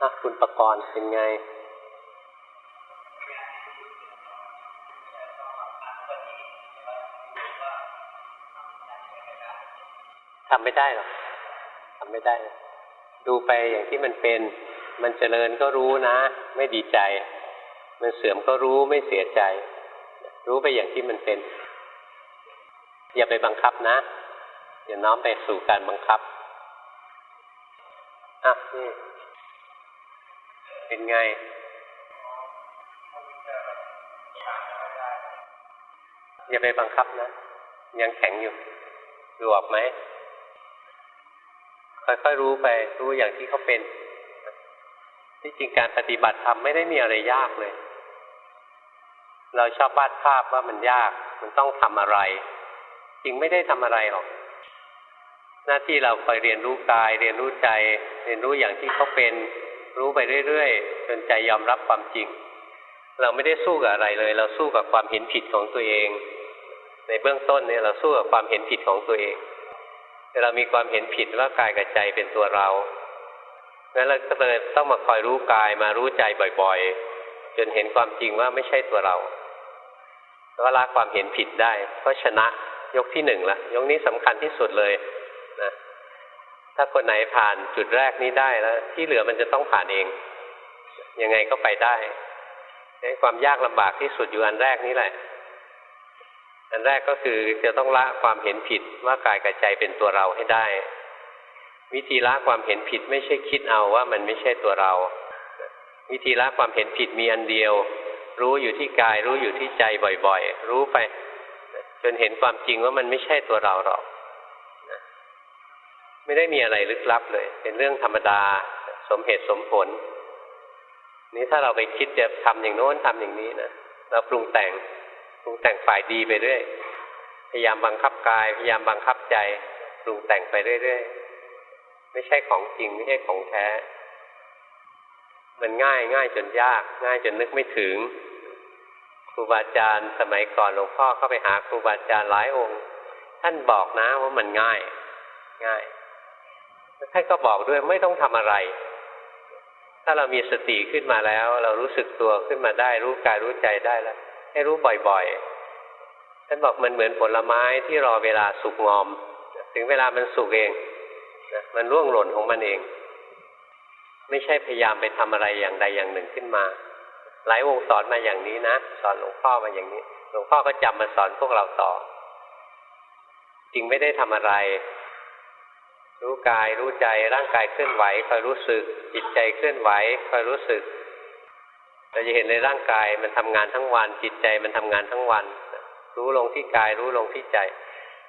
นะคุณประกรณ์เป็นไงทำไม่ได้หรอกทำไม่ได้ ดูไปอย่างที่มันเป็น มันเจริญก็รู้นะ ไม่ดีใจ มันเสื่อมก็รู้ไม่เสียใจ รู้ไปอย่างที่มันเป็น อย่าไปบังคับนะ อย่าน้อมไปสู่การบังคับอะนี่ เป็นไง อย่าไปบังคับนะ ยังแข็งอยู่ดูออกไหมค่อยๆรู้ไปรู้อย่างที่เขาเป็นที่จริงการปฏิบัติธรรมไม่ได้มีอะไรยากเลย เราชอบวาดภาพว่ามันยาก มันต้องทำอะไร จริงไม่ได้ทำอะไรหรอก หน้าที่เราคอยเรียนรู้กาย เรียนรู้ใจ เรียนรู้อย่างที่เขาเป็น รู้ไปเรื่อยๆจนใจยอมรับความจริง เราไม่ได้สู้กับอะไรเลย เราสู้กับความเห็นผิดของตัวเอง ในเบื้องต้นเนี่ยเราสู้กับความเห็นผิดของตัวเองเรามีความเห็นผิดว่ากายกับใจเป็นตัวเรางั้นเราก็เลยต้องมาคอยรู้กายมารู้ใจบ่อยๆ จนเห็นความจริงว่าไม่ใช่ตัวเราก็ละความเห็นผิดได้ก็ชนะยกที่หนึ่งละยกนี้สำคัญที่สุดเลย ถ้าคนไหนผ่านจุดแรกนี้ได้แล้วที่เหลือมันจะต้องผ่านเอง ยังไงก็ไปได้ความยากลำบากที่สุดอยู่อันแรกนี้แหละ อันแรกก็คือจะต้องละความเห็นผิดว่ากายกับใจเป็นตัวเราให้ได้ วิธีละความเห็นผิดไม่ใช่คิดเอาว่ามันไม่ใช่ตัวเรา วิธีละความเห็นผิดมีอันเดียว รู้อยู่ที่กาย รู้อยู่ที่ใจบ่อยๆ รู้ไป จนเห็นความจริงว่ามันไม่ใช่ตัวเราหรอก ไม่ได้มีอะไรลึกลับเลย เป็นเรื่องธรรมดา สมเหตุสมผล นี้ถ้าเราไปคิดจะทำอย่างโน้นทำอย่างนี้นะเราปรุงแต่งปรุงแต่งฝ่ายดีไปเรื่อยพยายามบังคับกาย พยายามบังคับใจปรุงแต่งไปเรื่อยๆไม่ใช่ของจริงไม่ใช่ของแท้ มันง่ายง่ายจนยาก ง่ายจนนึกไม่ถึง ครูบาอาจารย์สมัยก่อนหลวงพ่อเข้าไปหาครูบาอาจารย์หลายองค์ ท่านบอกนะว่ามันง่าย ง่าย ท่านก็บอกด้วยไม่ต้องทำอะไร ถ้าเรามีสติขึ้นมาแล้ว เรารู้สึกตัวขึ้นมาได้ รู้กายรู้ใจได้แล้ว ให้รู้บ่อยๆท่านบอกมันเหมือนผลไม้ที่รอเวลาสุกงอม ถึงเวลามันสุกเองมันร่วงหล่นของมันเอง ไม่ใช่พยายามไปทำอะไรอย่างใดอย่างหนึ่งขึ้นมา หลายวงสอนมาอย่างนี้นะสอนหลวงพ่อมาอย่างนี้ หลวงพ่อก็จำมาสอนพวกเราต่อจริงไม่ได้ทำอะไร รู้กายรู้ใจร่างกายเคลื่อนไหวคอยรู้สึก จิตใจเคลื่อนไหวคอยรู้สึกเราจะเห็นในร่างกายมันทำงานทั้งวัน จิตใจมันทำงานทั้งวัน รู้ลงที่กายรู้ลงที่ใจ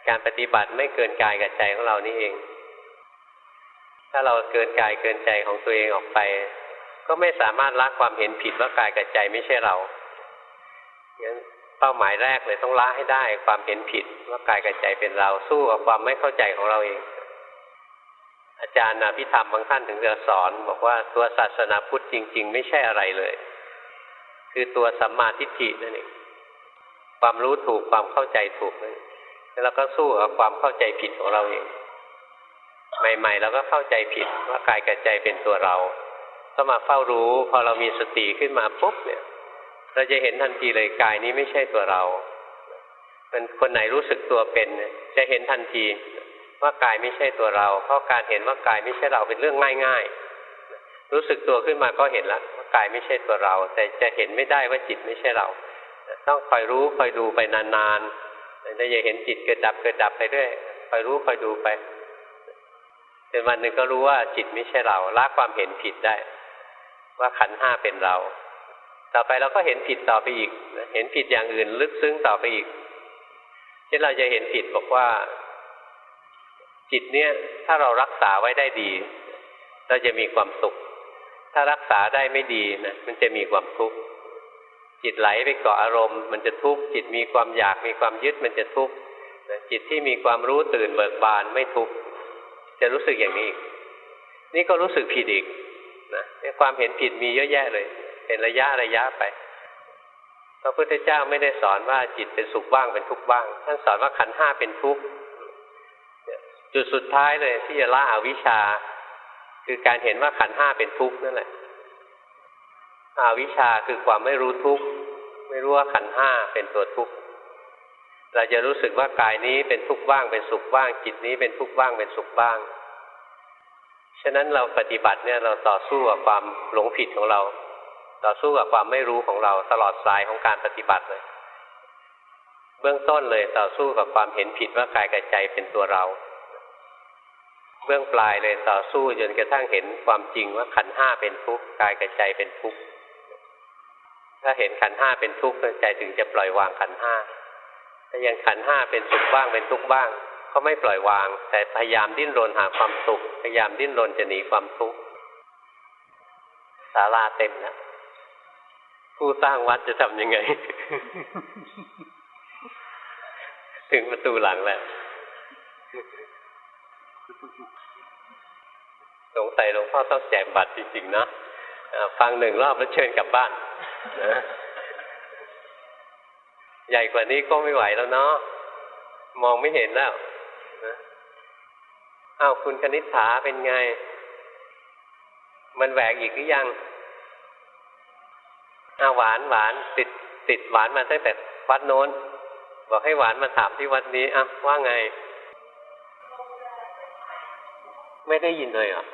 การปฏิบัติไม่เกินกายกับใจของเรานี่เอง ถ้าเราเกินกายเกินใจของตัวเองออกไป ก็ไม่สามารถละความเห็นผิดว่ากายกับใจไม่ใช่เรางั้นเป้าหมายแรกเลยต้องละให้ได้ความเห็นผิดว่ากายกับใจเป็นเราสู้กับความไม่เข้าใจของเราเอง อาจารย์อภิธรรมบางท่านถึงจะสอน บอกว่าตัวศาสนาพุทธจริง ๆ ไม่ใช่อะไรเลย คือตัวสัมมาทิฏฐินั่นเองความรู้ถูกความเข้าใจถูกนั่นแล้วก็สู้กับความเข้าใจผิดของเราเองใหม่ๆเราก็เข้าใจผิดว่ากายกับใจเป็นตัวเรา ก็มาเฝ้ารู้พอเรามีสติขึ้นมาปุ๊บเนี่ย เราจะเห็นทันทีเลยกายนี้ไม่ใช่ตัวเรามันคนไหนรู้สึกตัวเป็นจะเห็นทันที ว่ากายไม่ใช่ตัวเรา เพราะการเห็นว่ากายไม่ใช่เราเป็นเรื่องง่ายๆ รู้สึกตัวขึ้นมาก็เห็นแล้วว่ากายไม่ใช่ตัวเรา แต่จะเห็นไม่ได้ว่าจิตไม่ใช่เรา ต้องคอยรู้คอยดูไปนานๆแต่อย่าเห็นจิตเกิดดับเกิดดับไปเรื่อยคอยรู้คอยดูไปจนวันหนึ่งก็รู้ว่าจิตไม่ใช่เราละความเห็นผิดได้ ว่าขันห้าเป็นเรา ต่อไปเราก็เห็นผิดต่อไปอีก เห็นผิดอย่างอื่นลึกซึ้งต่อไปอีกเช่เราจะเห็นผิดบอกว่า จิตเนี่ยถ้าเรารักษาไว้ได้ดี เราจะมีความสุข ถ้ารักษาได้ไม่ดีนะมันจะมีความทุกข์จิตไหลไปเกาะอารมณ์มันจะทุกข์จิตมีความอยากมีความยึดมันจะทุกข์จิตที่มีความรู้ตื่นเบิกบานไม่ทุกข์จะรู้สึกอย่างนี้อีกนี่ก็รู้สึกผิดอีกนะความเห็นผิดมีเยอะแยะเลย เป็นระยะระยะไปพระพุทธเจ้าไม่ได้สอนว่าจิตเป็นสุขบ้างเป็นทุกข์บ้าง ท่านสอนว่าขันห้าเป็นทุกข์ จุดสุดท้ายเลยที่จะละอวิชชา คือการเห็นว่าขันห้าเป็นทุกข์นั่นแหละอวิชชาคือความไม่รู้ทุกข์ไม่รู้ว่าขันห้าเป็นตัวทุกข์เราจะรู้สึกว่ากายนี้เป็นทุกข์บ้างเป็นสุขบ้าง จิตนี้เป็นทุกข์บ้างเป็นสุขบ้าง ฉะนั้นเราปฏิบัติเนี่ยเราต่อสู้กับความหลงผิดของเรา ต่อสู้กับความไม่รู้ของเราตลอดสายของการปฏิบัติเลย เบื้องต้นเลยต่อสู้กับความเห็นผิดว่ากายกับใจเป็นตัวเรา เบื้องปลายเลยต่อสู้จนกระทั่งเห็นความจริงว่าขันห้าเป็นทุกข์กายกับใจเป็นทุกข์ถ้าเห็นขันห้าเป็นทุกข์ใจถึงจะปล่อยวางขันห้าถ้ายังขันห้าเป็นสุขบ้างเป็นทุกข์บ้าง ก็ไม่ปล่อยวาง แต่พยายามดิ้นรนหาความสุขพยายามดิ้นรนจะหนีความทุกข์ศาลาเต็มแล้วผู้สร้างวัดจะทำยังไง ถึงประตูหลังแหล้ว สงสัยหลวงพ่อต้องแจกบัตรจริงๆนะฟังหนึ่งรอบแล้วเชิญกลับบ้านนะใหญ่กว่านี้ก็ไม่ไหวแล้วเนาะมองไม่เห็นแล้วนะอ้าวคุณคณิษฐาเป็นไง มันแหวกอีกหรือยังอ้าวหวานหวานติดติดหวานมาตั้งแต่วัดโน้น บอกให้หวานมาถามที่วัดนี้อะว่าไง ไม่ได้ยินเลยอะ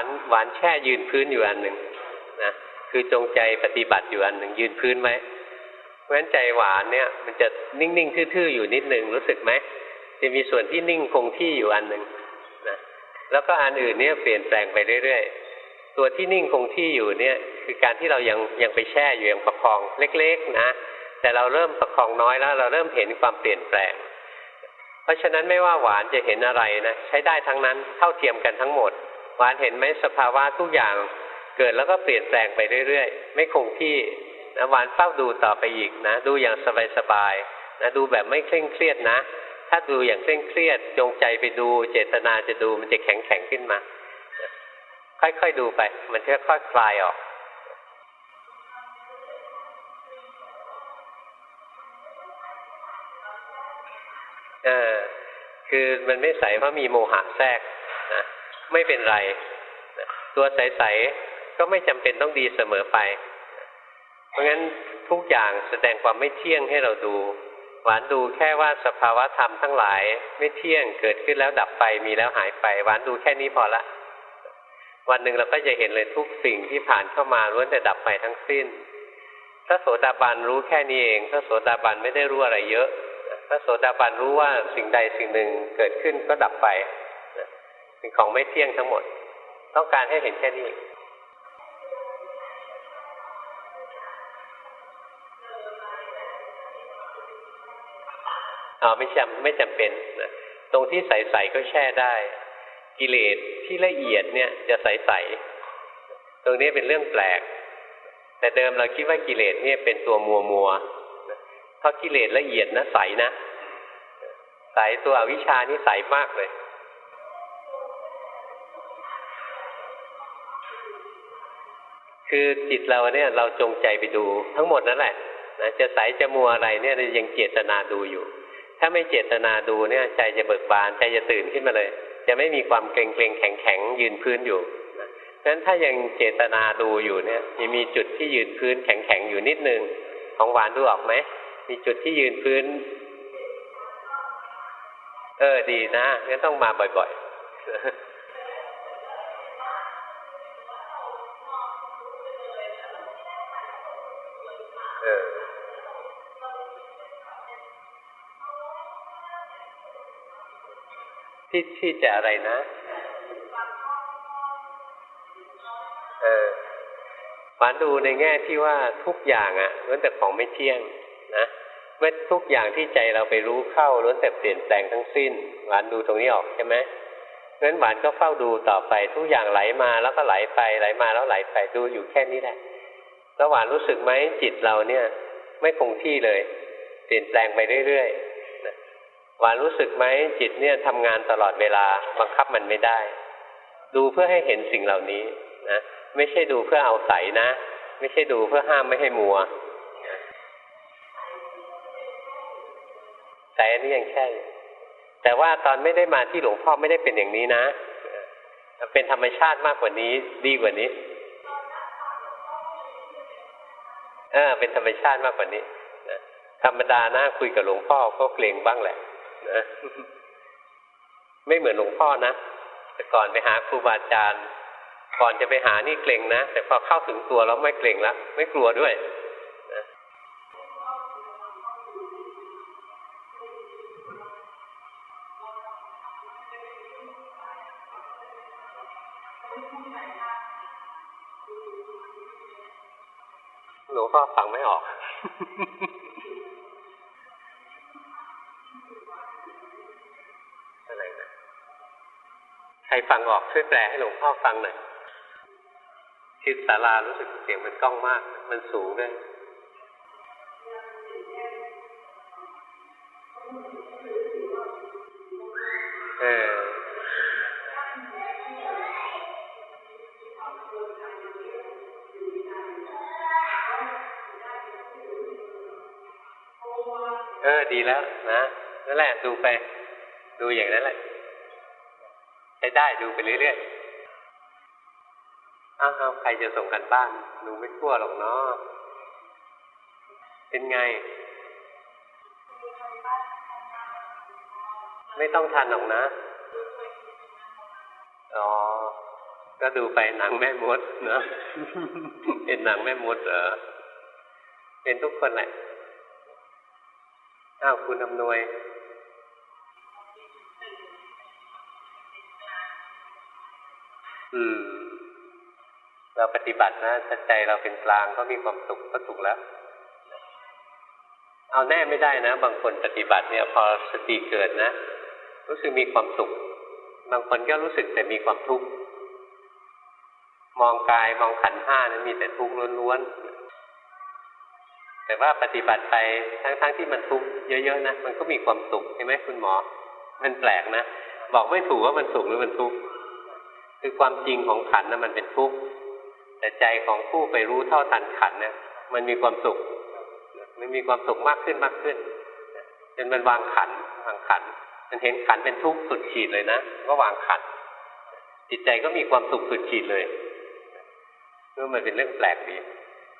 านหวานแช่ยืนพื้นอยู่อันหนึ่งนะคือจงใจปฏิบัติอยู่อันหนึ่งยืนพื้นไหมเพราะฉะนั้นใจหวานเนี่ย มันจะนิ่งๆทื่อๆอยู่นิดหนึ่งรู้สึกไหมจะมีส่วนที่นิ่งคงที่อยู่อันหนึ่งนะแล้วก็อันอื่นเนี่ยเปลี่ยนแปลงไปเรื่อยๆ ตัวที่นิ่งคงที่อยู่เนี่ย คือการที่เรายังยังไปแช่อยู่ยังประคองเล็ก ๆ นะแต่เราเริ่มประคองน้อยแล้วเราเริ่มเห็นความเปลี่ยนแปลง เพราะฉะนั้นไม่ว่าหวานจะเห็นอะไรนะใช้ได้ทั้งนั้นเท่าเทียมกันทั้งหมด หวานเห็นไหมสภาวะทุกอย่างเกิดแล้วก็เปลี่ยนแปลงไปเรื่อยๆ ไม่คงที่นะหวานเฝ้าดูต่อไปอีกนะ ดูอย่างสบายๆนะดูแบบไม่เคร่งเครียดนะ ถ้าดูอย่างเคร่งเครียดจงใจไปดูเจตนาจะดูมันจะแข็งแข็งขึ้นมา ค่อยๆดูไป มันจะค่อยคลายออกเออคือมันไม่ใสเพราะมีโมหะแทรก ไม่เป็นไร ตัวใสๆก็ไม่จำเป็นต้องดีเสมอไป เพราะงั้นทุกอย่างแสดงความไม่เที่ยงให้เราดู หวานดูแค่ว่าสภาวะธรรมทั้งหลาย ไม่เที่ยงเกิดขึ้นแล้วดับไปมีแล้วหายไป หวานดูแค่นี้พอละวันหนึ่งเราก็จะเห็นเลยทุกสิ่งที่ผ่านเข้ามาล้วนแต่ดับไปทั้งสิ้นถ้าโสดาบันรู้แค่นี้เองถ้าโสดาบันไม่ได้รู้อะไรเยอะถ้าโสดาบันรู้ว่าสิ่งใดสิ่งหนึ่งเกิดขึ้นก็ดับไป เป็นของไม่เที่ยงทั้งหมด ต้องการให้เห็นแค่นี้อ๋อไม่จำไม่จำเป็นนะตรงที่ใสๆก็แช่ได้ กิเลสที่ละเอียดเนี่ยจะใสๆตรงนี้เป็นเรื่องแปลก แต่เดิมเราคิดว่ากิเลสเนี่ยเป็นตัวมัวมัวเพราะกิเลสละเอียดนะใสนะ ใสตัวอวิชานี่ใสมากเลย คือจิตเราเนี่ยเราจงใจไปดูทั้งหมดนั่นแหละนะจะใสจะมัวอะไรเนี่ยเรายังเจตนาดูอยู่ ถ้าไม่เจตนาดูเนี่ยใจจะเบิกบานใจจะตื่นขึ้นมาเลย จะไม่มีความเกรงเกรงแข็งแข็งยืนพื้นอยู่นะฉะนั้นถ้ายังเจตนาดูอยู่เนี่ยยังมีจุดที่ยืนพื้นแข็งแข็งอยู่นิดนึงของหวานดูออกไหมมีจุดที่ยืนพื้น เออดีนะงั้นต้องมาบ่อยๆ ที่ที่จะอะไรนะ เออฝานดูในแง่ที่ว่าทุกอย่างอะ่ะล้วนแต่ของไม่เที่ยงนะเมื่อทุกอย่างที่ใจเราไปรู้เข้าล้วนแต่เปลี่ยนแปลงทั้งสิ้นหวานดูตรงนี้ออกใช่ไหมเพราะฉะนั้นหวานก็เฝ้าดูต่อไปทุกอย่างไหลมาแล้วก็ไหลไปไหลมาแล้วไหลไปดูอยู่แค่นี้แหละแล้วหวานรู้สึกไหมจิตเราเนี่ย ไม่คงที่เลย เปลี่ยนแปลงไปเรื่อย หวานรู้สึกไหมจิตเนี่ยทำงานตลอดเวลาบังคับมันไม่ได้ ดูเพื่อให้เห็นสิ่งเหล่านี้นะไม่ใช่ดูเพื่อเอาใสนะ ไม่ใช่ดูเพื่อห้ามไม่ให้มัวแต่อันนี้ยังแค่แต่ว่าตอนไม่ได้มาที่หลวงพ่อไม่ได้เป็นอย่างนี้นะเป็นธรรมชาติมากกว่านี้ดีกว่านี้เออเป็นธรรมชาติมากกว่านี้ธรรมดานะคุยกับหลวงพ่อก็เกรงบ้างแหละ นะไม่เหมือนหลวงพ่อนะแต่ก่อนไปหาครูบาอาจารย์ก่อนจะไปหานี่เกรงนะแต่พอเข้าถึงตัวแล้วไม่เกรงและไม่กลัวด้วยนะหลวงพ่อฟังไม่ออก ใครฟังออกช่วยแปลให้หลวงพ่อฟังหน่อยทิศศาลารู้สึกเสียงมันก้องมาก มันสูงด้วยเออเออดีแล้วนะนั่นแหละดูไป ดูอย่างนั้นแหละ ได้ดูไปเรื่อยๆอ้าวใครจะส่งกันบ้านหนูไม่กลัวหรอกเนาะเป็นไง ไม่ต้องทันหรอกนะอ๋อก็ดูไปหนังแม่มดเนาะเป็นหนังแม่มดเหรอเป็นทุกคนแหละอ้าวคุณอำนวย อืม เราปฏิบัตินะถ้าใจเราเป็นกลางก็มีความสุขก็ถูกแล้ว เอาแน่ไม่ได้นะ บางคนปฏิบัติเนี่ย พอสติเกิดนะ รู้สึกมีความสุข บางคนก็รู้สึกแต่มีความทุกข์ มองกายมองขันห้านะมีแต่ทุกข์ล้วนๆ แต่ว่าปฏิบัติไปทั้งๆทที่มันทุกข์เยอะๆนะ มันก็มีความสุขใช่ไหมคุณหมอ มันแปลกนะ บอกไม่ถูกว่ามันสุขหรือมันทุกข์ คือความจริงของขันนะมันเป็นทุกข์แต่ใจของผู้ไปรู้เท่าทันขันเนี่ยมันมีความสุข มันมีความสุขมากขึ้นมากขึ้นจนมันวางขันวางขัน มันเห็นขันเป็นทุกข์สุดขีดเลยนะก็วางขัน จิตใจก็มีความสุขสุดขีดเลยก็มันเป็นเรื่องแปลกดี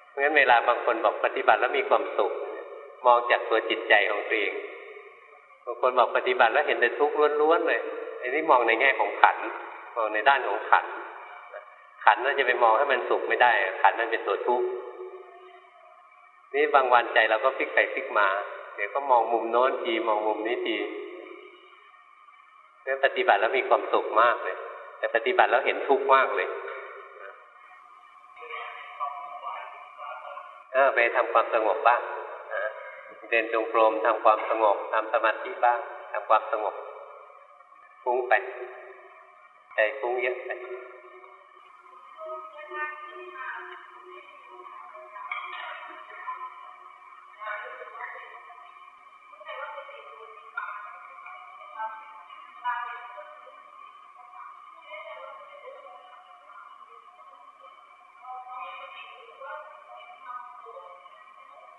เพราะฉะนั้นเวลาบางคนบอกปฏิบัติแล้วมีความสุข มองจากตัวจิตใจของตัวเองบางคนบอกปฏิบัติแล้วเห็นแต่ทุกข์ล้วนๆเลยอันนี้มองในแง่ของขัน มองในด้านของขัน ขันน่าจะไปมองให้มันสุขไม่ได้ ขันนั่นเป็นตัวทุกข์นี่บางวันใจเราก็พลิกไปพลิกมา เดี๋ยวก็มองมุมโน้นทีมองมุมนี้ทีเรื่องปฏิบัติแล้วมีความสุขมากเลย แต่ปฏิบัติแล้วเห็นทุกข์มากเลยเออไปทำความสงบบ้างนะเดินจงกรมทำความสงบทำสมาธิบ้างทำความสงบฟุ้งไป ใจฟุ้งเยอะไป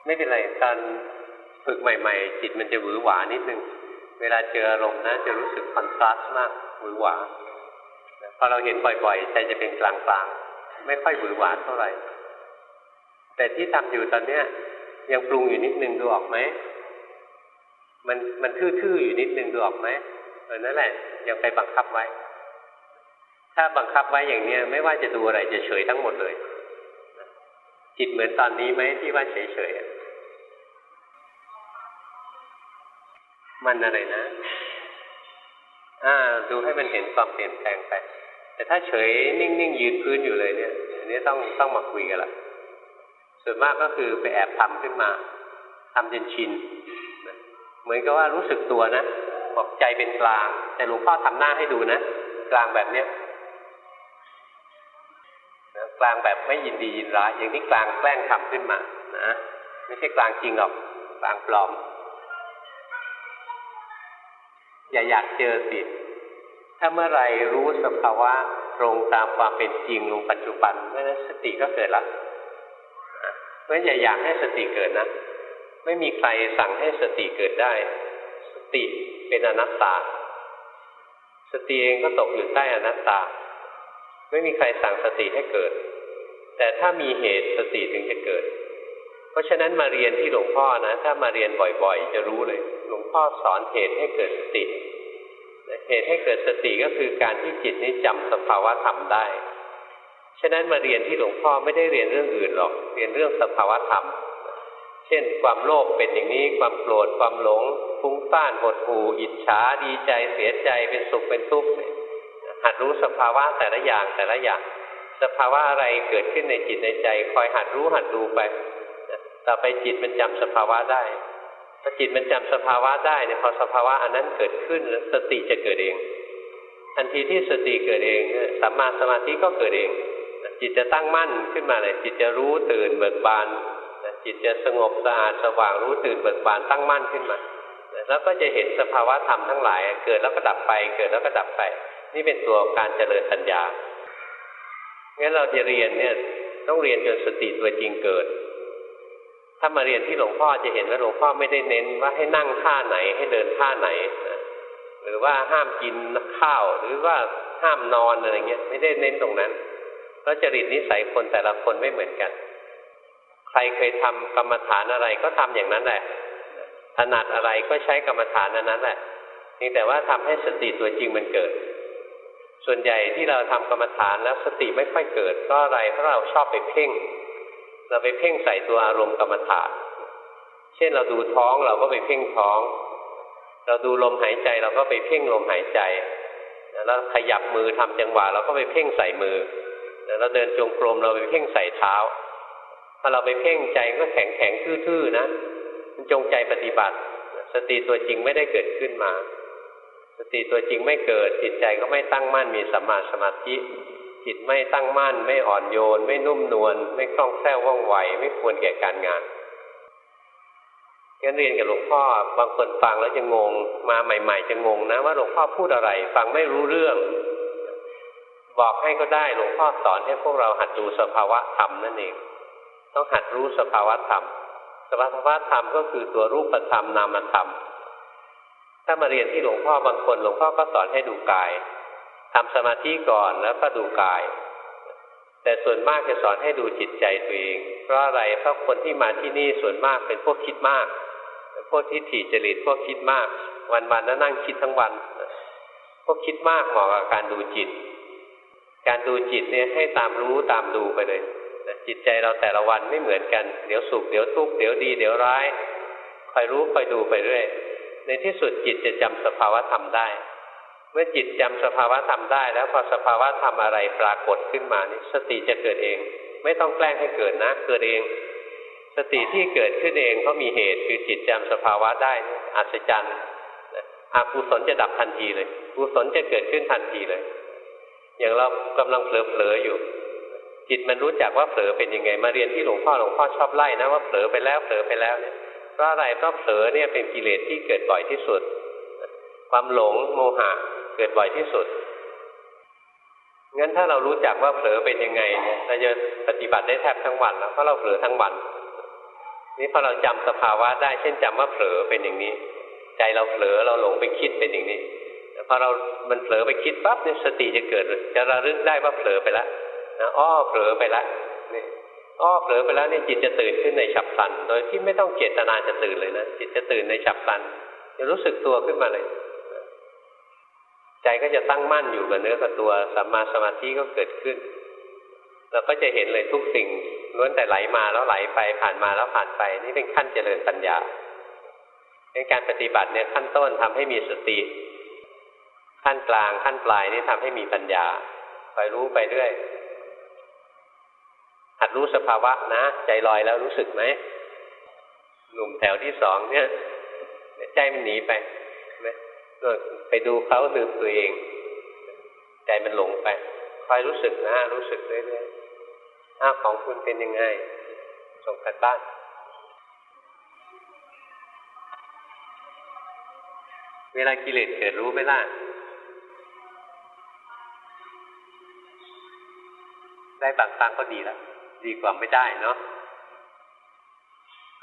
ไม่เป็นไรตอนฝึกใหม่ ๆ จิตมันจะหวือหวานิดนึง เวลาเจออารมณ์นะ จะรู้สึกคอนทราสต์มากหวือหวา อเราเห็นบ่อยๆ ใจจะเป็นกลางๆ ไม่ค่อยหวือหวาเท่าไหร่ แต่ที่ทำอยู่ตอนเนี้ย ยังปรุงอยู่นิดนึงดูออกไหมมันมันทื่อๆอยู่นิดนึงดูออกไหมเออนั่นแหละยังไปบังคับไว้ ถ้าบังคับไว้อย่างเนี้ย ไม่ว่าจะดูอะไรจะเฉยทั้งหมดเลย จิตเหมือนตอนนี้ไหมที่ว่าเฉยๆมันอะไรนะ อ่า ดูให้มันเห็นความเปลี่ยนแปลงไป แต่ถ้าเฉยนิ่งนิ่งยืนพื้นอยู่เลยเนี่ยอันนี้ต้องต้องมาคุยกันละส่วนมากก็คือไปแอบทำขึ้นมาทำจนชินเหมือนกับว่ารู้สึกตัวนะบอกใจเป็นกลาง แต่หลวงพ่อทำหน้าให้ดูนะกลางแบบเนี้ยนะกลางแบบไม่ยินดียินร้ายอย่างนี้กลางแกล้งทำขึ้นมานะไม่ใช่กลางจริงหรอกกลางปลอม อย่าอยากเจอสิ ถ้าเมื่อไรรู้สภาวะตรงตามความเป็นจริงลงปัจจุบันเมื่อนั้นสติก็เกิดละเพราะอย่าอยากให้สติเกิดนะ ไม่มีใครสั่งให้สติเกิดได้ สติเป็นอนัตตา สติเองก็ตกอยู่ใต้อนัตตา ไม่มีใครสั่งสติให้เกิด แต่ถ้ามีเหตุสติถึงจะเกิด เพราะฉะนั้นมาเรียนที่หลวงพ่อนะ ถ้ามาเรียนบ่อยๆ จะรู้เลย หลวงพ่อสอนเหตุให้เกิดสติ เหตุให้เกิดสติก็คือการที่จิตนี้จำสภาวะธรรมได้ ฉะนั้นมาเรียนที่หลวงพ่อไม่ได้เรียนเรื่องอื่นหรอก เรียนเรื่องสภาวะธรรม เช่น ความโลภเป็นอย่างนี้ ความโกรธ ความหลง ฟุ้งซ่านหดหู่ อิจฉา ดีใจ เสียใจ เป็นสุข เป็นทุกข์หัดรู้สภาวะแต่ละอย่างแต่ละอย่าง สภาวะอะไรเกิดขึ้นในจิตในใจ คอยหัดรู้หัดดูไป ต่อไปจิตมันจำสภาวะได้ พอจิตมันจำสภาวะได้เนี่ยพอสภาวะอันนั้นเกิดขึ้นสติจะเกิดเอง ทันทีที่สติเกิดเองสัมมาสมาธิก็เกิดเอง จิตจะตั้งมั่นขึ้นมาเลยจิตจะรู้ตื่นเบิกบานจิตจะสงบสะอาดสว่างรู้ตื่นเบิกบานตั้งมั่นขึ้นมาแล้วก็จะเห็นสภาวะธรรมทั้งหลาย เกิดแล้วก็ดับไปเกิดแล้วก็ดับไป นี่เป็นตัวการเจริญปัญญางั้นเราจะเรียนเนี่ยต้องเรียนจนสติตัวจริงเกิด ถ้ามาเรียนที่หลวงพ่อจะเห็นว่าหลวงพ่อไม่ได้เน้นว่าให้นั่งท่าไหนให้เดินท่าไหนนะหรือว่าห้ามกินข้าว หรือว่าห้ามนอนอะไรเงี้ยไม่ได้เน้นตรงนั้นเพราะจริตนิสัยคนแต่ละคนไม่เหมือนกัน ใครเคยทำกรรมฐานอะไรก็ทำอย่างนั้นแหละถนัดอะไรก็ใช้กรรมฐานนั้นนั้นแหละเพียงแต่ว่าทำให้สติตัวจริงมันเกิด ส่วนใหญ่ที่เราทำกรรมฐานแล้วสติไม่ค่อยเกิด ก็อะไรเพราะเราชอบไปเพ่ง เราไปเพ่งใส่ตัวอารมณ์กรรมฐาน เช่นเราดูท้องเราก็ไปเพ่งท้อง เราดูลมหายใจเราก็ไปเพ่งลมหายใจ แล้วขยับมือทำจังหวะเราก็ไปเพ่งใส่มือ แล้วเราเดินจงกรมเราไปเพ่งใส่เท้า ถ้าเราไปเพ่งใจก็แข็งแข็งทื่อๆนะมันจงใจปฏิบัติ สติตัวจริงไม่ได้เกิดขึ้นมา สติตัวจริงไม่เกิดจิตใจก็ไม่ตั้งมั่นมีสัมมาสมาธิ จิตไม่ตั้งมั่น ไม่อ่อนโยน ไม่นุ่มนวลไม่คล่องแคล่วว่องไว ไม่ควรแก่การงานงั้นเรียนกับหลวงพ่อบางคนฟังแล้วจะงง มาใหม่ ๆ จะงงนะ ว่าหลวงพ่อพูดอะไร ฟังไม่รู้เรื่อง บอกให้ก็ได้หลวงพ่อสอนให้พวกเราหัดดูสภาวะธรรมนั่นเอง ต้องหัดรู้สภาวะธรรม สภาวะธรรมก็คือตัวรูปธรรมนามธรรม ถ้ามาเรียนที่หลวงพ่อบางคน หลวงพ่อก็สอนให้ดูกาย ทำสมาธิก่อนแล้วก็ดูกาย แต่ส่วนมากจะสอนให้ดูจิตใจตัวเอง เพราะอะไรเพราะคนที่มาที่นี่ส่วนมากเป็นพวกคิดมากพวกที่ถี่จริตพวกคิดมาก วันๆนั้นนั่งคิดทั้งวัน พวกคิดมากเหมาะกับการดูจิต การดูจิตเนี่ยให้ตามรู้ตามดูไปเลยจิตใจเราแต่ละวันไม่เหมือนกัน เดี๋ยวสุขเดี๋ยวทุกข์เดี๋ยวดี เดี๋ยวร้ายคอยรู้คอยดูไปเรื่อยในที่สุดจิตจะจำสภาวะธรรมได้ เมื่อจิตจำสภาวะธรรมได้ แล้วพอสภาวะธรรมอะไรปรากฏขึ้นมานี่สติจะเกิดเอง ไม่ต้องแกล้งให้เกิดนะ เกิดเอง สติที่เกิดขึ้นเองเขามีเหตุคือจิตจำสภาวะได้อัศจรรย์อากุศลจะดับทันทีเลยกุศลจะเกิดขึ้นทันทีเลย อย่างเรากำลังเผลอๆอยู่ จิตมันรู้จักว่าเผลอเป็นยังไง มาเรียนที่หลวงพ่อหลวงพ่อชอบไล่นะว่าเผลอไปแล้วเผลอไปแล้วเนี่ยเพราะอะไรเพราะเผลอเนี่ยเป็นกิเลสที่เกิดบ่อยที่สุด ความหลงโมหะ เกิดบ่อยที่สุด งั้นถ้าเรารู้จักว่าเผลอเป็นยังไงเนี่ยเราจะปฏิบัติได้แทบทั้งวันแล้วเพราะเราเผลอทั้งวัน นี่พอเราจำสภาวะได้เช่นจำว่าเผลอเป็นอย่างนี้ ใจเราเผลอเราหลงไปคิดเป็นอย่างนี้พอเรา มันเผลอไปคิดปั๊บเนี่ยสติจะเกิด จะระลึกได้ว่าเผลอไปแล้วนะอ้อเผลอไปแล้วนี่อ้อเผลอไปแล้วเนี่ยจิตจะตื่นขึ้นในฉับพลัน โดยที่ไม่ต้องเจตนาจะตื่นเลยนะจิตจะตื่นในฉับพลันจะรู้สึกตัวขึ้นมาเลย ใจก็จะตั้งมั่นอยู่กับเนื้อกับตัวสัมมาสมาธิก็เกิดขึ้นเราก็จะเห็นเลยทุกสิ่งล้วนแต่ไหลมาแล้วไหลไปผ่านมาแล้วผ่านไป นี่เป็นขั้นเจริญปัญญาในการปฏิบัติเนี่ยขั้นต้นทำให้มีสติ ขั้นกลางขั้นปลายนี่ทำให้มีปัญญาคอยรู้ไปเรื่อยหัดรู้สภาวะนะ ใจลอยแล้วรู้สึกไหมหนุ่มแถวที่สองเนี่ยใจมันหนีไป ไปดูเขาดูตัวเอง ใจมันหลงไปคอยรู้สึกนะรู้สึกเรื่อยๆอ้าของคุณเป็นยังไง ส่งกันบ้านเวลากิเลสเกิดรู้ไหมล่ะ ได้บางครั้งก็ดีแล้วดีกว่าไม่ได้เนาะ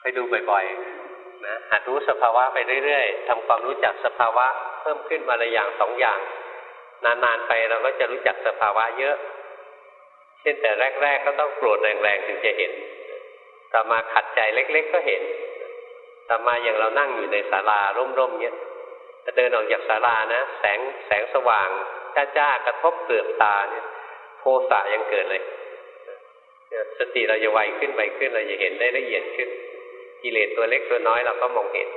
ไปดูบ่อยๆ นะหัดรู้สภาวะไปเรื่อยๆทำความรู้จักสภาวะเพิ่มขึ้นมาละอย่างสองอย่าง นานๆไปเราก็จะรู้จักสภาวะเยอะ เช่นแต่แรก ๆ ก็ต้องโกรธแรงๆถึงจะเห็นต่อมาขัดใจเล็ก ๆ ก็เห็นต่อมาอย่างเรานั่งอยู่ในศาลาร่มๆเนี้ยจะเดินออกจากศาลานะ แสงแสงสว่างจ้าๆกระทบเปลือกตาเนี่ยโทสะยังเกิดเลยสติเราจะไวขึ้นไวขึ้นเราจะเห็นได้ละเอียดขึ้น กิเลสตัวเล็กตัวน้อยเราก็มองเห็น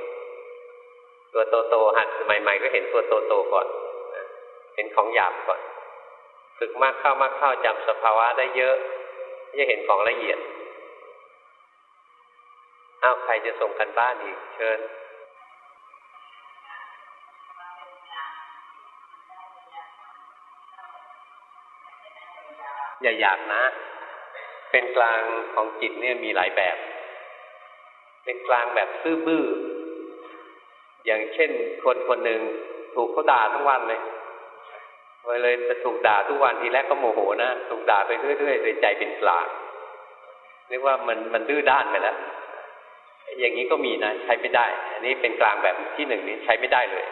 ตัวโตๆหัดใหม่ ๆ ก็เห็นตัวโตๆก่อนเห็นของหยาบก่อน ฝึกมากเข้ามากเข้าจำสภาวะได้เยอะจะเห็นของละเอียดอ้าวใครจะส่งกันบ้านอีก เชิญอย่าอยากนะ เป็นกลางของจิตเนี่ยมีหลายแบบ เป็นกลางแบบซื่อบื้อ อย่างเช่นคนคนหนึ่งถูกเขาด่าทั้งวันเลยเลยจะถูกด่าทุกวันทีแรกก็โมโหนะถูกด่าไปเรื่อยๆโดยใจเป็นกลางเรียกว่ามันมันดื้อด้านไปแล้วอย่างนี้ก็มีนะใช้ไม่ได้ อันนี้เป็นกลางแบบที่หนึ่งนี้ใช้ไม่ได้เลย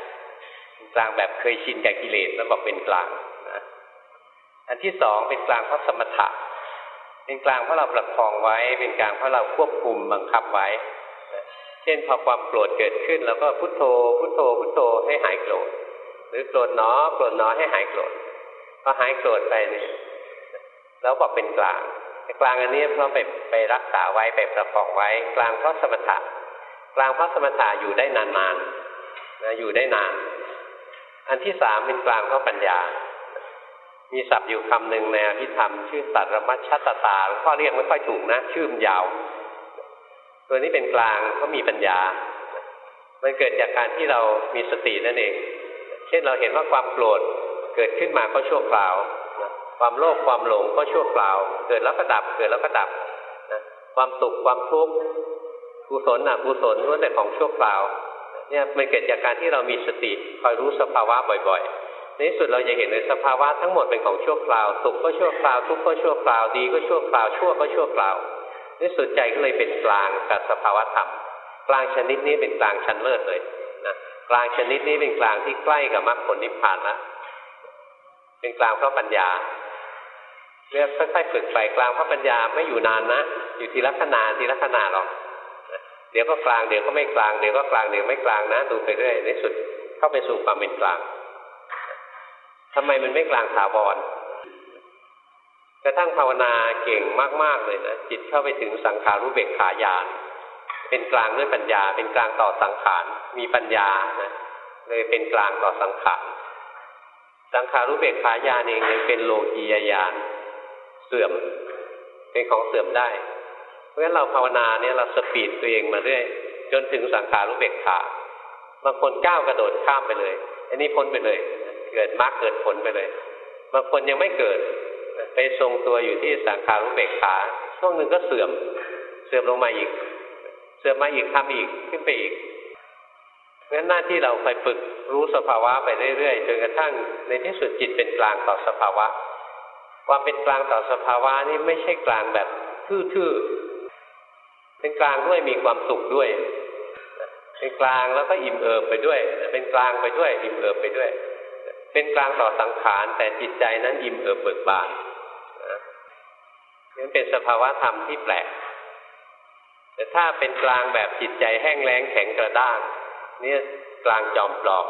กลางแบบเคยชินกับกิเลสแล้วบอกเป็นกลางนะอันที่สองเป็นกลางเพราะสมถะ เป็นกลางเพราะเราประคองไว้ เป็นกลางเพราะเราควบคุมบังคับไว้ เช่นพอความโกรธเกิดขึ้นเราก็พุโทโธ พุโทโธ พุโทโธให้หายโกรธ หรือโกรธหนอโกรธหนอให้หายโกรธพอหายโกรธไปเนี่ยแล้วบอกเป็นกลางกลางอันนี้เพราะไปไปรักษาไว้ไปประคองไว้ กลางเพราะสมถะกลางเพราะสมถะอยู่ได้นานๆนะอยู่ได้นาน อันที่สามเป็นกลางเพราะปัญญา มีศัพท์อยู่คำหนึ่งในอภิธรรม ชื่อตัรมัชชัตตาหลวงพ่อเรียกไม่ค่อยถูกนะ ชื่อมยาว ตัวนี้เป็นกลางก็มีปัญญา มันเกิดจากการที่เรามีสตินั่นเอง เช่นเราเห็นว่าความโกรธเกิดขึ้นมาก็ชั่วคราว ความโลภความหลงก็ชั่วคราว เกิดแล้วก็ดับ เกิดแล้วก็ดับ ความสุขความทุกข์กุศลอกุศลล้วนแต่ของชั่วคราว เนี่ยมันเกิดจากการที่เรามีสติคอยรู้สภาวะบ่อยๆ ในที่สุดเราจะเห็นเลยสภาวะทั้งหมดเป็นของชั่วคราว สุขก็ชั่วคราว ทุกข์ก็ชั่วคราว ดีก็ชั่วคราว ชั่วก็ชั่วคราวในสุดใจก็เลยเป็นกลางกับสภาวะธรรม กลางชนิดนี้เป็นกลางชั้นเลิศเลยนะกลางชนิดนี้เป็นกลางที่ใกล้กับมรรคผลนิพพานละเป็นกลางเพราะปัญญาเรียกค่อยๆฝึกไปกลางเพราะปัญญาไม่อยู่นานนะอยู่ทีละขนาทีละขนาหรอกเดี๋ยวก็กลางเดี๋ยวก็ไม่กลางเดี๋ยวก็กลางเดี๋ยวไม่กลางนะดูไปเรื่อยในสุดเข้าไปสู่ความเป็นกลางทำไมมันไม่กลางถาวร กระทั่งภาวนาเก่งมาก ๆ เลยนะจิตเข้าไปถึงสังขารุเบกขายานเป็นกลางด้วยปัญญา เป็นกลางต่อสังขารมีปัญญานะเลยเป็นกลางต่อสังขารสังขารุเบกขายานเองยังเป็นโลกียญาณเสื่อมเป็นของเสื่อมได้ เพราะฉะนั้นเราภาวนาเนี่ยเราสปีดตัวเองมาเรื่อยจนถึงสังขารุเบกขาบางคนก้าวกระโดดข้ามไปเลย อันนี้พ้นไปเลย เกิดมรรคเกิดผลไปเลยบางคนยังไม่เกิด ไปทรงตัวอยู่ที่สังขารุเบกขาช่วงหนึ่งก็เสื่อม เสื่อมลงมาอีก เสื่อมมาอีกทำอีกขึ้นไปอีกเพราะฉะนั้นหน้าที่เราไปฝึกรู้สภาวะไปเรื่อยๆจนกระทั่งในที่สุดจิตเป็นกลางต่อสภาวะ ความเป็นกลางต่อสภาวะนี่ไม่ใช่กลางแบบทื่อๆเป็นกลางด้วยมีความสุขด้วย เป็นกลางแล้วก็อิ่มเอิบไปด้วย เป็นกลางไปด้วยอิ่มเอิบไปด้วย เป็นกลางต่อสังขารแต่จิตใจนั้นอิ่มเอิบเบิกบาน นี่เป็นสภาวะธรรมที่แปลก แต่ถ้าเป็นกลางแบบจิตใจแห้งแล้งแข็งกระด้าง เนี่ยกลางจอมปลอม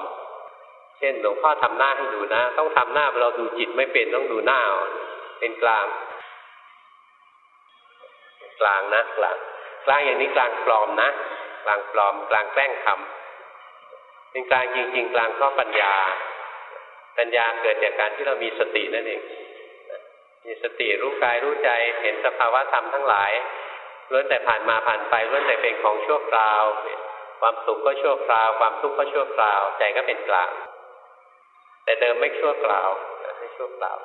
เช่นหลวงพ่อทำหน้าให้ดูนะ ต้องทำหน้าเราดูจิตไม่เป็นต้องดูหน้า เป็นกลาง กลางนะกลางกลางอย่างนี้กลางปลอมนะ กลางปลอม กลางแกล้งทำเป็นกลางจริง ๆ กลางเพราะปัญญา ปัญญาเกิดจากการที่เรามีสตินั่นเอง มีสติรู้กายรู้ใจเห็นสภาวะธรรมทั้งหลายล้วนแต่ผ่านมาผ่านไปล้วนแต่เป็นของชั่วคราว ความสุขก็ชั่วคราว ความทุกข์ก็ชั่วคราว ใจก็เป็นกลาง แต่เดิมไม่ชั่วคราวไม่ชั่วคราว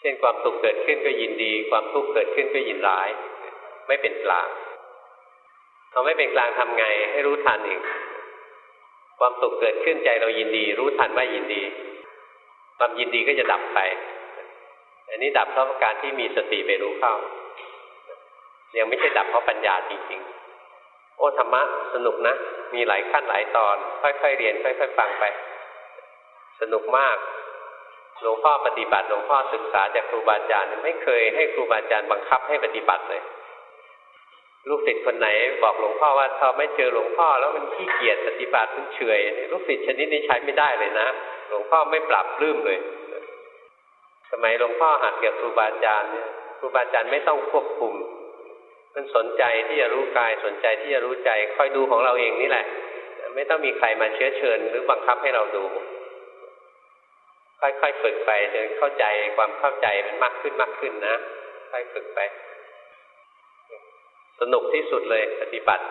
เช่นความสุขเกิดขึ้นก็ยินดี ความทุกข์เกิดขึ้นก็ยินร้าย ไม่เป็นกลางเราไม่เป็นกลางทำไงให้รู้ทันอีกความสุขเกิดขึ้นใจเรายินดี รู้ทันว่ายินดี ความยินดีก็จะดับไป อันนี้ดับเพราะการที่มีสติไปรู้เข้า ยังไม่ใช่ดับเพราะปัญญาจริงๆ โอ้ธรรมะสนุกนะ มีหลายขั้นหลายตอน ค่อยๆเรียน ค่อยๆฟังไป สนุกมากหลวงพ่อปฏิบัติหลวงพ่อศึกษาจากครูบาอาจารย์ไม่เคยให้ครูบาอาจารย์บังคับให้ปฏิบัติเลยลูกศิษย์คนไหนบอกหลวงพ่อว่าถ้าไม่เจอหลวงพ่อแล้วมันขี้เกียจปฏิบัติมันเฉยลูกศิษย์ชนิดนี้ใช้ไม่ได้เลยนะ หลวงพ่อไม่ปรับปลื้มเลย สมัยหลวงพ่อหัดเกี่ยวกับครูบาอาจารย์เนี่ยครูบาอาจารย์ไม่ต้องควบคุม มันสนใจที่จะรู้กายสนใจที่จะรู้ใจคอยดูของเราเองนี่แหละ ไม่ต้องมีใครมาเชื้อเชิญ หรือบังคับให้เราดู ค่อยๆฝึกไปจนเข้าใจความเข้าใจมันมากขึ้นมากขึ้นนะค่อยฝึกไป สนุกที่สุดเลยปฏิบัติ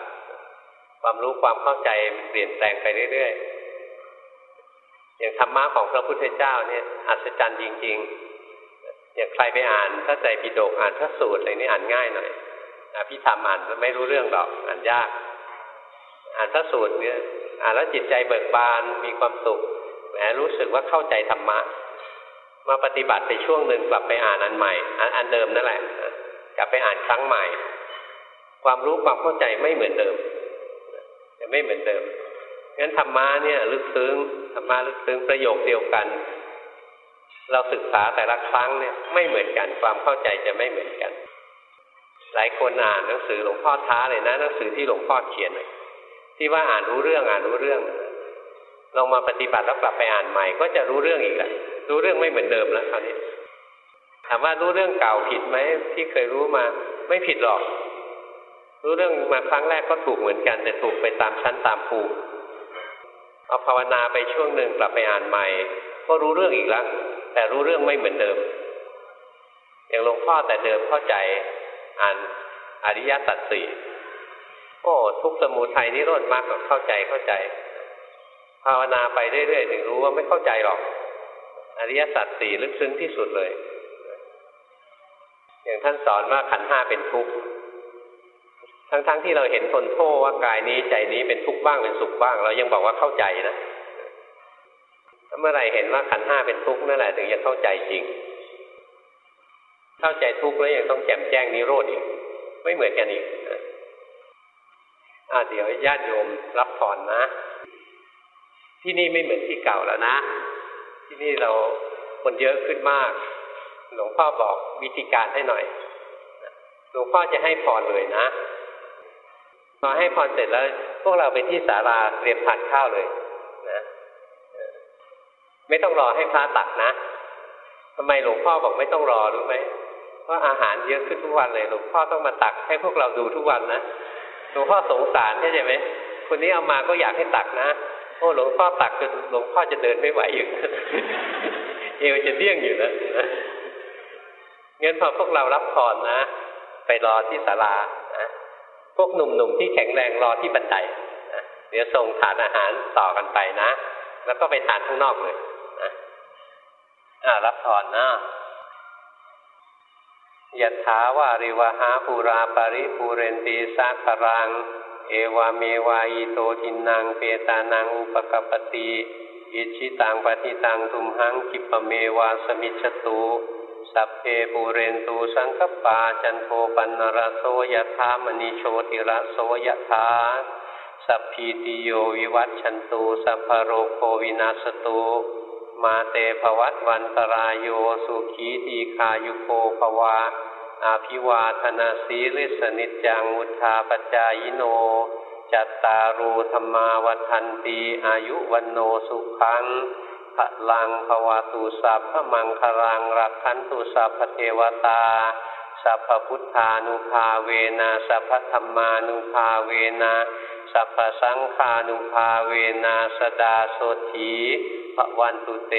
ความรู้ความเข้าใจมันเปลี่ยนแปลงไปเรื่อยๆ อย่างธรรมะของพระพุทธเจ้าเนี่ยอัศจรรย์จริง ๆ อย่างใครไปอ่านถ้าใจปิฎกอ่านพระสูตรอะไรนี่อ่านง่ายหน่อยอภิธรรมอ่านไม่รู้เรื่องหรอกอ่านยาก อ่านพระสูตรเนี่ยอ่านแล้วจิตใจเบิกบานมีความสุขแหมรู้สึกว่าเข้าใจธรรมะมาปฏิบัติไปช่วงหนึ่งกลับไปอ่านอันใหม่อันเดิมนั่นแหละกลับไปอ่านครั้งใหม่ ความรู้ความเข้าใจไม่เหมือนเดิมจะไม่เหมือนเดิม งั้นธรรมะเนี่ย ลึกซึ้งธรรมะลึกซึ้งประโยคเดียวกัน เราศึกษาแต่ละครั้งเนี่ยไม่เหมือนกันความเข้าใจจะไม่เหมือนกัน หลายคนอ่านหนังสือหลวงพ่อท้าเลยนะหนังสือที่หลวงพ่อเขียนที่ว่าอ่านรู้เรื่องอ่านรู้เรื่องลองมาปฏิบัติแล้วกลับไปอ่านใหม่ ก็จะรู้เรื่องอีกแหละรู้เรื่องไม่เหมือนเดิมแล้วคราวนี้ถามว่ารู้เรื่องเก่าผิดไหมที่เคยรู้มา ไม่ผิดหรอก รู้เรื่องมาครั้งแรกก็ถูกเหมือนกัน แต่ถูกไปตามชั้นตามภูมิ เอาภาวนาไปช่วงหนึ่งกลับไปอ่านใหม่ ก็รู้เรื่องอีกแล้วแต่รู้เรื่องไม่เหมือนเดิม อย่างหลวงพ่อแต่เดิมเข้าใจอ่านอริยสัจสี่โอ้ทุกสมุทัยนิโรธมากกเข้าใจเข้าใจ ภาวนาไปเรื่อยๆถึงรู้ว่าไม่เข้าใจหรอก อริยสัจสี่ลึกซึ้งที่สุดเลย อย่างท่านสอนว่าขันห้าเป็นทุกข์ ทั้งๆทที่เราเห็นทนโทษว่ากายนี้ใจนี้เป็นทุกข์บ้างเป็นสุขบ้าง เรายังบอกว่าเข้าใจนะถ้าเมื่อไรเห็นว่าขันห้าเป็นทุกข์นั่นแหละถึงจะเข้าใจจริง เข้าใจทุกข์แล้วยังต้องแจมแจ้งนิโรธอีกไม่เหมือนกันอีกอ่าเดี๋ยวญาติโยมรับพรนะ ที่นี่ไม่เหมือนที่เก่าแล้วนะ ที่นี่เราคนเยอะขึ้นมาก หลวงพ่อบอกวิธีการให้หน่อย หลวงพ่อจะให้พรเลยนะ พอให้พรเสร็จแล้ว พวกเราไปที่ศาลาเตรียมทานข้าวเลยนะไม่ต้องรอให้พระตักนะทำไมหลวงพ่อบอกไม่ต้องรอรู้ไหมเพราะอาหารเยอะขึ้นทุกวันเลย หลวงพ่อต้องมาตักให้พวกเราดูทุกวันนะหลวงพ่อสงสารใช่ไหมคนนี้เอามาก็อยากให้ตักนะโอ้หลวงพ่อตักจนหลวงพ่อจะเดินไม่ไหวอยู่เอวจะเดี้ยงอยู่นะงั้นพอพวกเรารับพรนะ ไปรอที่ศาลา วกหนุ่มๆที่แข็งแรงรอที่บันไดนะเดี๋ยวส่งฐานอาหารต่อกันไปนะ แล้วก็ไปทานข้างนอกเลยนะอ่ารับพรนะยะถาวาริวหาปูราปริปูเรนตีสาคารัง เอวาเมวายโตทินังเปตานังอุปกปติอิชิตังปฏิตังทุมหังกิปเมวาสมิจตุ สัพเพปูเรนตูสังคปาจันโทปันนรโสยธามณีโชติระโสยธาสัพพีติโยวิวัตชันตูสัพพโรโควินาสตูมาเตภวัตวันตรายโยสุขีตีคายุโกภวา อาภิวาธนาสีลิสนิจังุทาปจายโน จัตตารูธรรมาวันตีอายุวันโนสุขัง พลังภวตุสัพพมังคลังรักขันตุสัพพเทวตาสัพพพุทธานุภาเวนะสัพพธรรมานุภาเวนะสัพพสังฆานุภาเวนะสดาโสถีพระวันตุเต